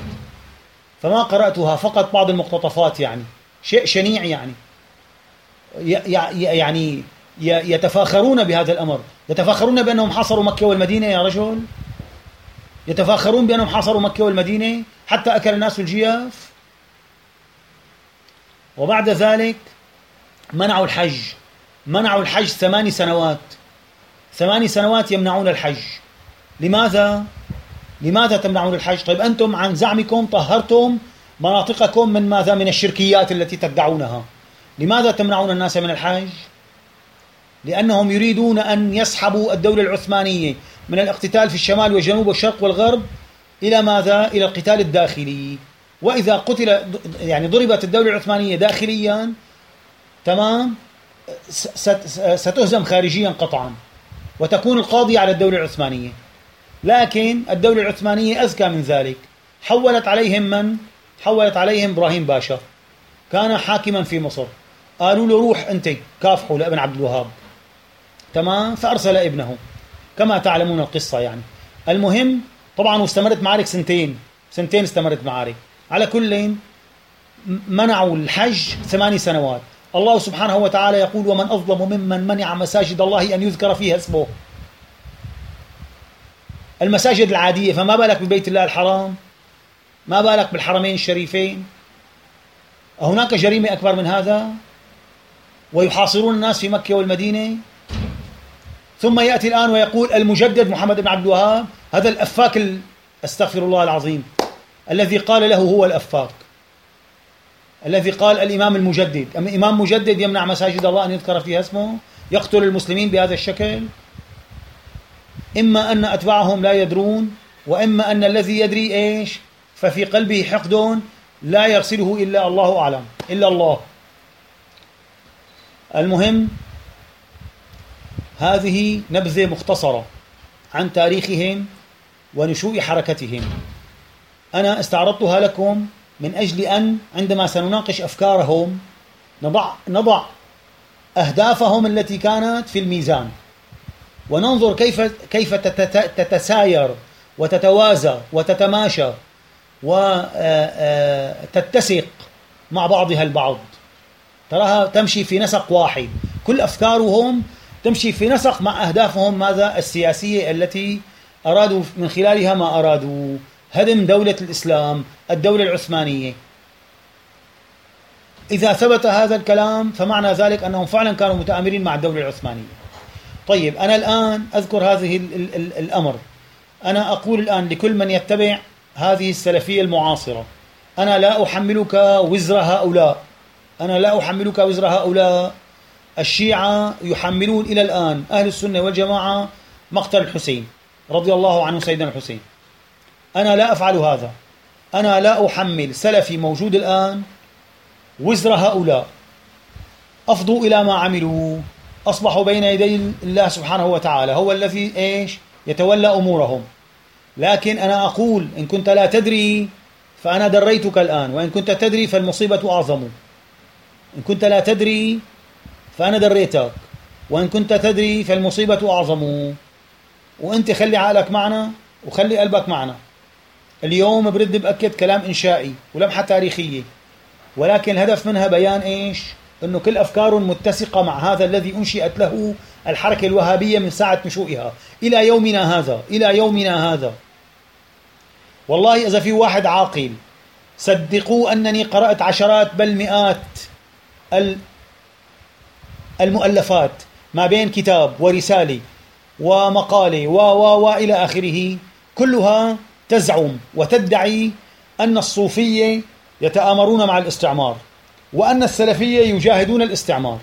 فما قرأتها فقط بعض المقتطفات يعني. شيء شنيع يعني. يعني يتفاخرون بهذا الأمر. يتفاخرون بأنهم حصروا مكة والمدينة يا رجل. يتفاخرون بأنهم حاصروا مكة والمدينة حتى أكل الناس الجياف. وبعد ذلك منعوا الحج. منعوا الحج ثماني سنوات. ثماني سنوات يمنعون الحج. لماذا؟ لماذا تمنعون الحج؟ طيب أنتم عن زعمكم طهرتم مناطقكم من ماذا؟ من الشركيات التي تدعونها لماذا تمنعون الناس من الحج؟ لأنهم يريدون أن يسحبوا الدولة العثمانية من الاقتتال في الشمال والجنوب والشرق والغرب إلى ماذا؟ إلى القتال الداخلي وإذا قتل يعني ضربت الدولة العثمانية داخليا تمام ستهزم خارجيا قطعا وتكون القاضية على الدولة العثمانية لكن الدولة العثمانية أذكى من ذلك. حولت عليهم من؟ حولت عليهم إبراهيم باشا. كان حاكما في مصر. قالوا له روح أنت كافحوا لابن عبد الوهاب. تمام؟ فأرسل ابنه. كما تعلمون القصة يعني. المهم طبعا واستمرت معارك سنتين. سنتين استمرت معارك. على كل منعوا الحج ثماني سنوات. الله سبحانه وتعالى يقول ومن أظلم ممن منع مساجد الله أن يذكر فيها اسمه. المساجد العادية فما بالك ببيت الله الحرام؟ ما بالك بالحرمين الشريفين؟ هناك جريمة أكبر من هذا؟ ويحاصرون الناس في مكة والمدينة؟ ثم يأتي الآن ويقول المجدد محمد بن عبد الوهاب هذا الأفاك ال... أستغفر الله العظيم الذي قال له هو الأفاك. الذي قال الإمام المجدد أما إمام مجدد يمنع مساجد الله أن يذكر فيها اسمه؟ يقتل المسلمين بهذا الشكل؟ إما أن أتباعهم لا يدرون وإما أن الذي يدري إيش ففي قلبه حقد لا يغسله إلا الله أعلم إلا الله. المهم هذه نبذة مختصرة عن تاريخهم ونشوء حركتهم. أنا استعرضتها لكم من أجل أن عندما سنناقش أفكارهم نضع نضع أهدافهم التي كانت في الميزان. وننظر كيف كيف تتساير وتتوازى وتتماشى وتتسق مع بعضها البعض. تراها تمشي في نسق واحد. كل أفكارهم تمشي في نسق مع أهدافهم ماذا؟ السياسية التي أرادوا من خلالها ما أرادوا. هدم دولة الإسلام الدولة العثمانية. إذا ثبت هذا الكلام فمعنى ذلك أنهم فعلا كانوا متآمرين مع الدولة العثمانية. طيب أنا الآن أذكر هذه ال ال ال الأمر. أنا أقول الآن لكل من يتبع هذه السلفية المعاصرة أنا لا أحملك وزر هؤلاء. أنا لا أحملك وزر هؤلاء. الشيعة يحملون إلى الآن أهل السنة والجماعة مقتل الحسين رضي الله عنه سيدنا الحسين. أنا لا أفعل هذا. أنا لا أحمل سلفي موجود الآن وزر هؤلاء. أفضوا إلى ما عملوا. أصبحوا بين يدي الله سبحانه وتعالى هو الذي إيش؟ يتولى أمورهم. لكن أنا أقول إن كنت لا تدري فأنا دريتك الآن وإن كنت تدري فالمصيبة أعظم. إن كنت لا تدري فأنا دريتك وإن كنت تدري فالمصيبة أعظم. وأنت خلي عقلك معنا وخلي قلبك معنا. اليوم برد بأكد كلام إنشائي ولمحة تاريخية ولكن الهدف منها بيان إيش؟ أنه كل أفكار متسقة مع هذا الذي أنشئت له الحركة الوهابية من ساعة نشوئها. إلى يومنا هذا إلى يومنا هذا. والله إذا في واحد عاقل صدقوا أنني قرأت عشرات بل مئات المؤلفات ما بين كتاب ورسالة ومقالة و و و إلى آخره. كلها تزعم وتدعي أن الصوفية يتآمرون مع الاستعمار. وأن السلفية يجاهدون الاستعمار.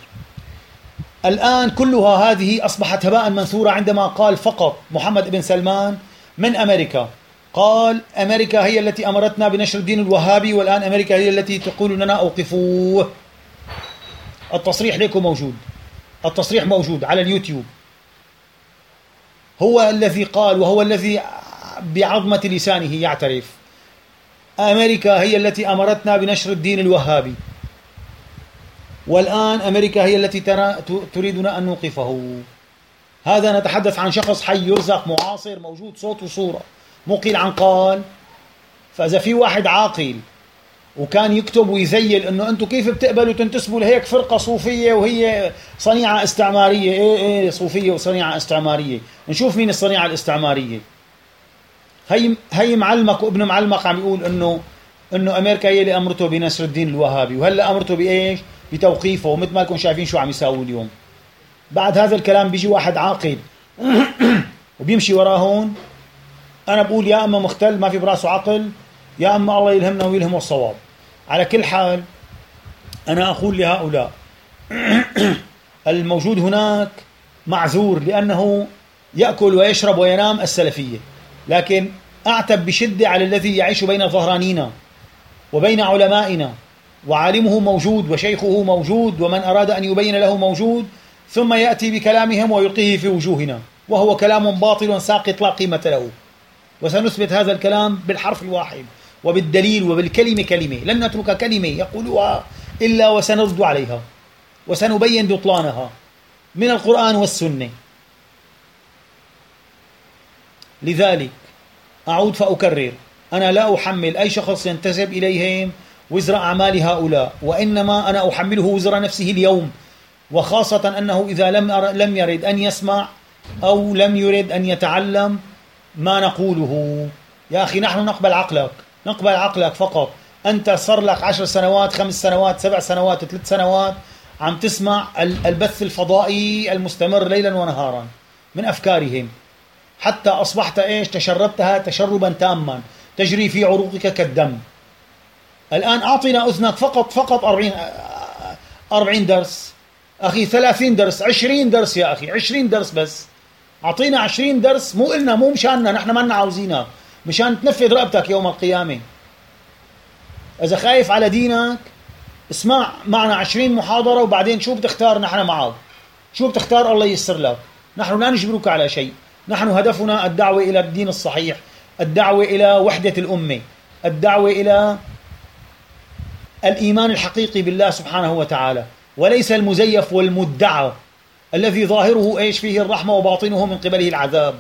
الآن كلها هذه أصبحت هباء منثورة عندما قال فقط محمد بن سلمان من أمريكا. قال أمريكا هي التي أمرتنا بنشر الدين الوهابي والآن أمريكا هي التي تقول لنا أوقفوه. التصريح لكم موجود. التصريح موجود على اليوتيوب. هو الذي قال وهو الذي بعظمة لسانه يعترف. أمريكا هي التي أمرتنا بنشر الدين الوهابي. والآن أمريكا هي التي ترى تريدنا أن نوقفه. هذا نتحدث عن شخص حي يرزق معاصر موجود صوت وصورة. مقيل عن قال فإذا في واحد عاقل وكان يكتب ويذيل إنه أنتم كيف بتقبلوا تنتسبوا لهيك فرقة صوفية وهي صنيعة استعمارية؟ إيه إيه صوفية وصنيعة استعمارية. نشوف مين الصنيعة الاستعمارية. هي هي معلمك وابن معلمك عم يقول إنه إنه أمريكا هي اللي أمرته بنصر الدين الوهابي. وهلأ أمرته بإيش؟ بتوقيفه ومثل ما لكم شايفين شو عم يساووا اليوم. بعد هذا الكلام بيجي واحد عاقل. *clears throat* وبيمشي وراه هون. أنا بقول يا أما مختل ما في براسه عقل يا أما الله يلهمنا ويلهمه الصواب. على كل حال أنا أقول لهؤلاء *clears throat* الموجود هناك معذور لأنه يأكل ويشرب وينام السلفية. لكن أعتب بشدة على الذي يعيش بين ظهرانينا وبين علمائنا. وعالمه موجود وشيخه موجود ومن أراد أن يبين له موجود ثم يأتي بكلامهم ويلقيه في وجوهنا وهو كلام باطل ساقط لا قيمه له وسنثبت هذا الكلام بالحرف الواحد وبالدليل وبالكلمة كلمة لن نترك كلمة يقولها إلا وسنرد عليها وسنبين بطلانها من القرآن والسنة. لذلك أعود فأكرر أنا لا أحمل أي شخص ينتسب إليهم وزر أعمال هؤلاء وإنما أنا أحمله وزر نفسه اليوم. وخاصة أنه إذا لم لم يرد أن يسمع أو لم يرد أن يتعلم ما نقوله. يا أخي نحن نقبل عقلك نقبل عقلك فقط. أنت صار لك عشر سنوات خمس سنوات سبع سنوات ثلاث سنوات عم تسمع البث الفضائي المستمر ليلا ونهارا من أفكارهم. حتى أصبحت إيش؟ تشربتها تشربا تاما تجري في عروقك كالدم. الآن أعطنا أذنك فقط فقط 40 40 درس. أخي 30 درس 20 درس يا أخي 20 درس بس. أعطينا 20 درس مو إلنا مو مشاننا نحن ما عاوزينها. مشان تنفذ رقبتك يوم القيامة. إذا خايف على دينك اسمع معنا عشرين محاضرة وبعدين شو بتختار نحن معك شو بتختار الله ييسر لك؟ نحن لا نجبرك على شيء. نحن هدفنا الدعوة إلى الدين الصحيح الدعوة إلى وحدة الأمة الدعوة إلى الإيمان الحقيقي بالله سبحانه وتعالى وليس المزيف والمدعى الذي ظاهره إيش فيه الرحمة وباطنه من قبله العذاب.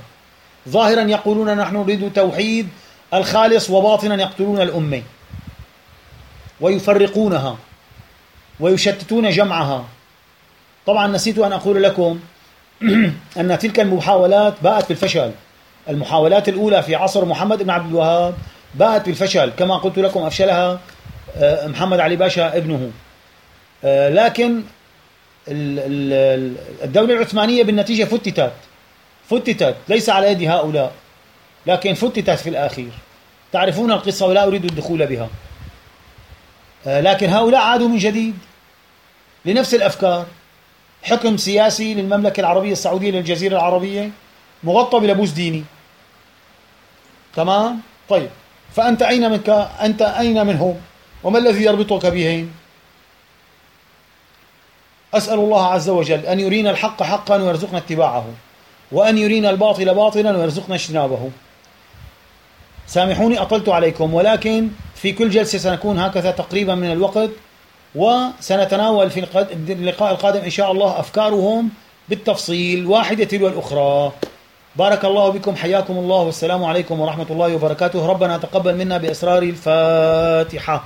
ظاهرا يقولون نحن نريد توحيد الخالص وباطنا يقتلون الأمة. ويفرقونها ويشتتون جمعها. طبعا نسيت أن أقول لكم *clears throat* أن تلك المحاولات باءت بالفشل. المحاولات الأولى في عصر محمد بن عبد الوهاب باءت بالفشل. كما قلت لكم أفشلها آه، محمد علي باشا ابنه. آه، لكن الدولة العثمانية بالنتيجة فتتت. فتتت. ليس على يد هؤلاء. لكن فتتت في الأخير. تعرفون القصة ولا أريد الدخول بها. آه، لكن هؤلاء عادوا من جديد. لنفس الأفكار. حكم سياسي للمملكة العربية السعودية للجزيرة العربية. مغطى بلبوس ديني. تمام؟ طيب. فأنت أين منك؟ أنت أين منهم؟ وما الذي يربطك بهم أسأل الله عز وجل أن يرينا الحق حقا ويرزقنا اتباعه وأن يرينا الباطل باطلا ويرزقنا اجتنابه. سامحوني أطلت عليكم ولكن في كل جلسة سنكون هكذا تقريبا من الوقت وسنتناول في اللقاء القادم إن شاء الله أفكارهم بالتفصيل. واحدة تلو الأخرى. بارك الله بكم حياكم الله والسلام عليكم ورحمة الله وبركاته. ربنا تقبل منا بأسرار الفاتحة.